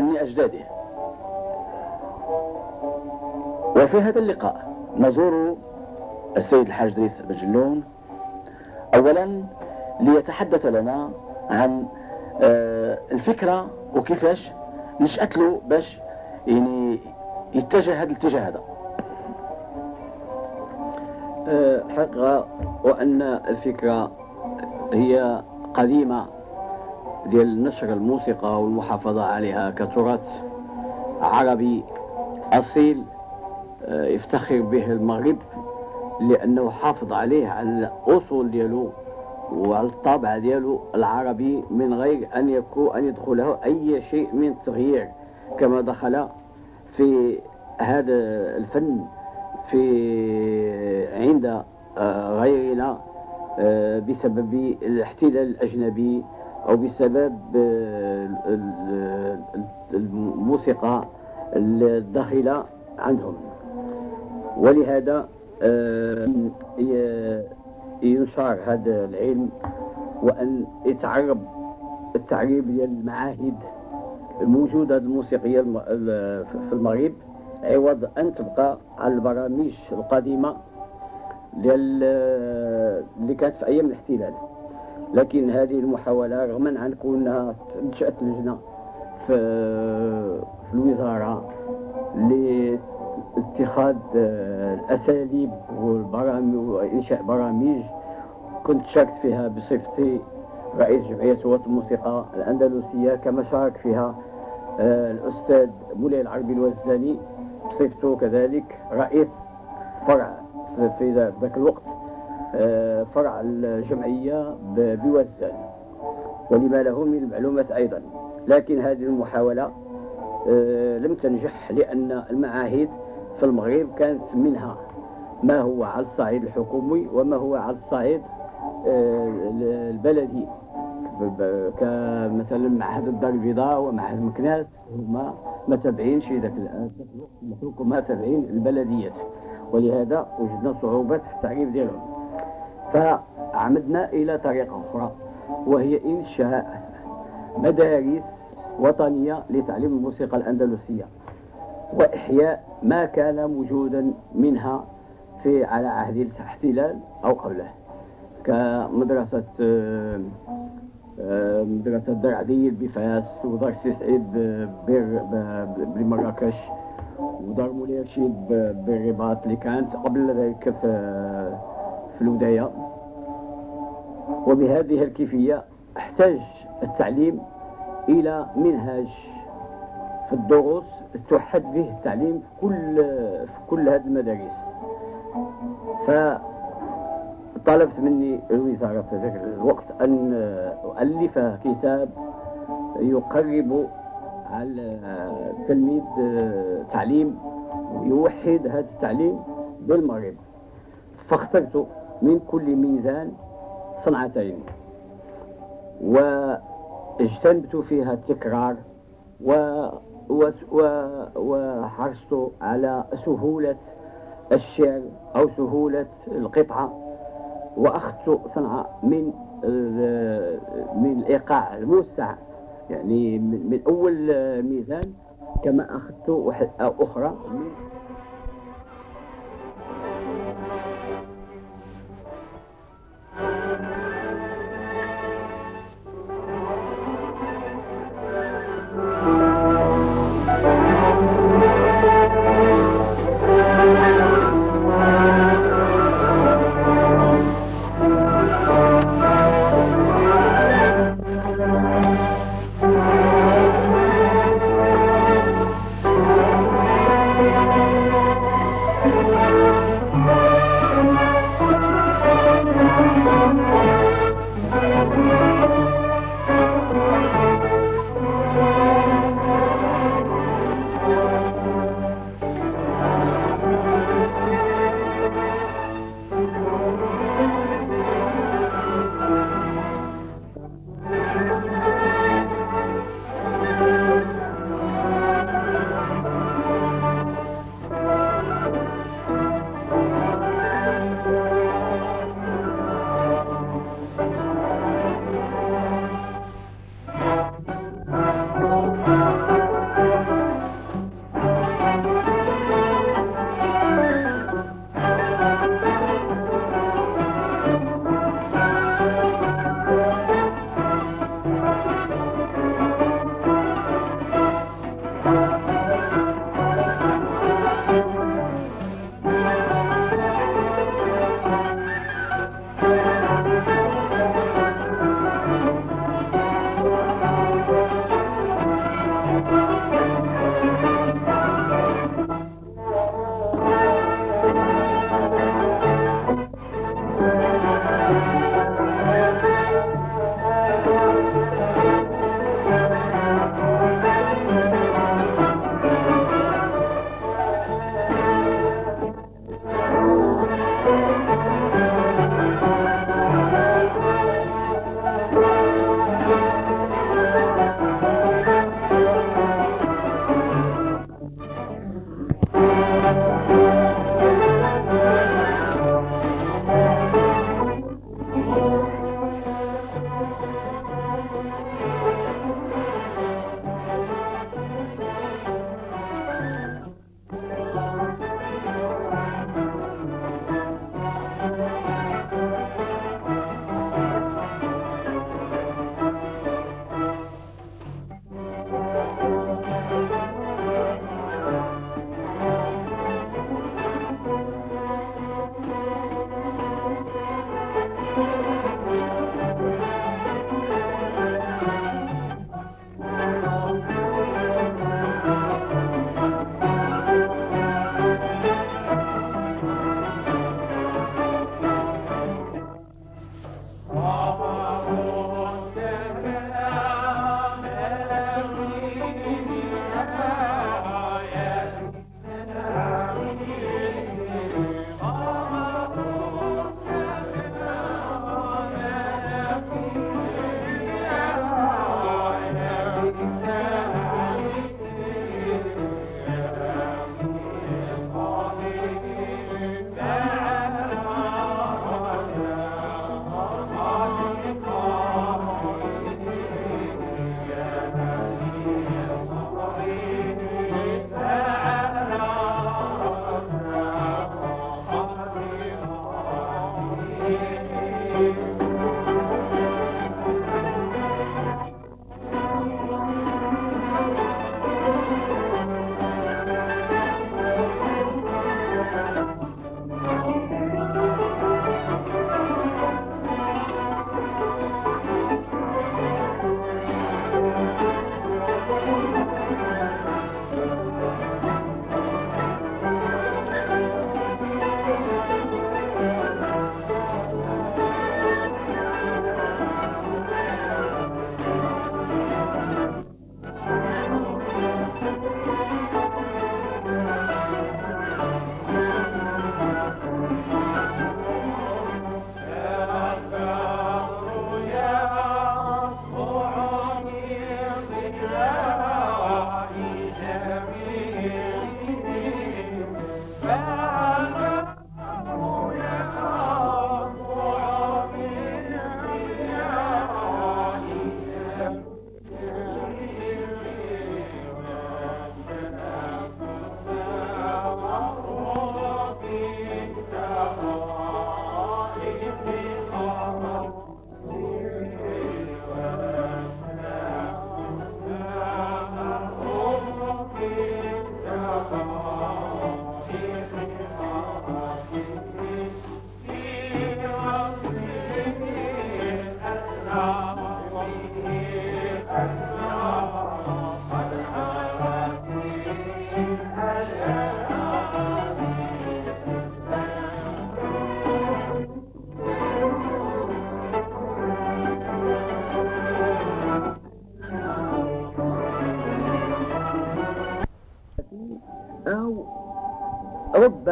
من أجداده وفي هذا اللقاء نزور السيد الحاج دريس بجلون. أولا ليتحدث لنا عن آه، الفكرة وكيفاش نشأت له باش يعني يتجه هذا الاتجاه هذا. آه، حقا وأن الفكرة هي قديمة. ديال نشر الموسيقى والمحافظة عليها كتراث عربي أصيل آه، يفتخر به المغرب لأنه حافظ عليه على الأصول ديالو وعلى الطابع ديالو العربي من غير أن يكون أن يدخله أي شيء من التغيير كما دخل في هذا الفن في عند آه، غيرنا آه، بسبب الاحتلال الأجنبي أو بسبب الموسيقى الداخلة عندهم. ولهذا آه، ينشر هذا العلم وأن يتعرب التعريب ديال المعاهد الموجودة الموسيقية في المغرب عوض أن تبقى على البرامج القديمة ديال اللي كانت في أيام الاحتلال. لكن هذه المحاولة رغم عن كونها نشأت لجنة في, في الوزارة لاتخاذ الأساليب والبرامج وإنشاء برامج. كنت شاركت فيها بصفتي رئيس جمعية هواة الموسيقى الأندلسية كما شارك فيها آه، الأستاذ مولاي العربي الوزاني بصفته كذلك رئيس فرع في ذاك الوقت. آه، فرع الجمعية بوزان ولما له من المعلومات أيضا. لكن هذه المحاولة آه، لم تنجح لأن المعاهد في المغرب كانت منها ما هو على الصعيد الحكومي وما هو على الصعيد آه، البلدي. كمثلا معهد الدار البيضاء ومعهد مكناس هما ما تابعينش ذاك الوقت الحكومة تابعين البلديات ولهذا وجدنا صعوبات في التعريف ديالهم. فعمدنا إلى طريقه أخرى وهي انشاء مدارس وطنية لتعليم الموسيقى الأندلسية وإحياء ما كان موجودا منها في على عهد الاحتلال أو قبله كمدرسة آه، مدرسة دار عديل بفاس ودار سي سعيد بمراكش ودار مولاي رشيد بالرباط اللي كانت قبل ذلك في في الوداية وبهذه الكيفية احتاج التعليم إلى منهج في الدروس توحد به التعليم في كل في كل هذه المدارس. ف طلبت مني الوزارة في ذلك الوقت أن أؤلف كتاب يقرب على التلميذ تعليم ويوحد هذا التعليم بالمغرب. فاخترت من كل ميزان صنعتين واجتنبت فيها التكرار و وحرصت على سهولة الشعر أو سهولة القطعة وأخذت صنعة من من الإيقاع الموسع يعني من أول ميزان كما أخذت أخرى من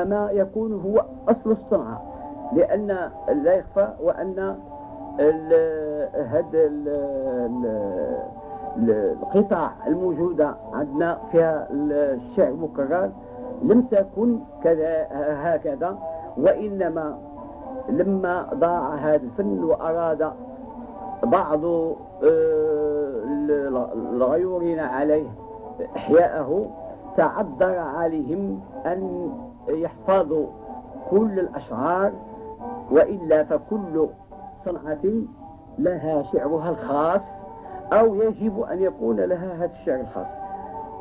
ربما يكون هو أصل الصنعة لأن لا يخفى وأن هذا القطع الموجودة عندنا فيها الشعر المكرر لم تكن كذا هكذا وإنما لما ضاع هذا الفن وأراد بعض آه، الغيورين عليه إحياءه تعذر عليهم أن يحفظوا كل الأشعار وإلا فكل صنعة لها شعرها الخاص أو يجب أن يكون لها هذا الشعر الخاص.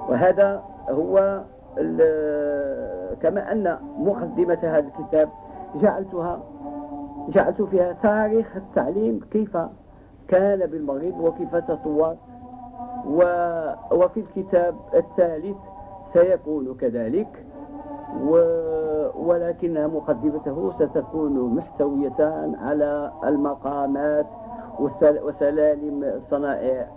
وهذا هو كما أن مقدمة هذا الكتاب جعلتها جعلت فيها تاريخ التعليم كيف كان بالمغرب وكيف تطور وفي الكتاب الثالث سيكون كذلك ولكن مقدمته ستكون محتوية على المقامات وسلالم الصنائع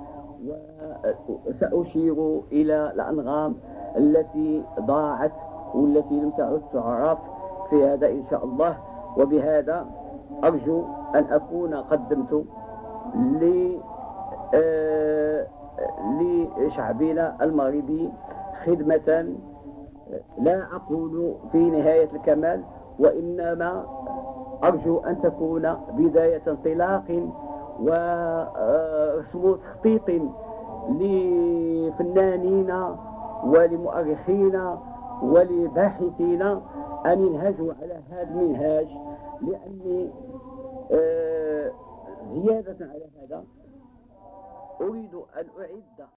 وسأشير إلى الأنغام التي ضاعت والتي لم تعد تعرف في هذا إن شاء الله. وبهذا أرجو أن أكون قدمت آه، لشعبنا المغربي خدمة لا أقول في نهاية الكمال وإنما أرجو أن تكون بداية انطلاق وسمو تخطيط لفنانين ولمؤرخين ولباحثين أن ينهجوا على هذا المنهاج لأني آه، زيادة على هذا أريد أن أعد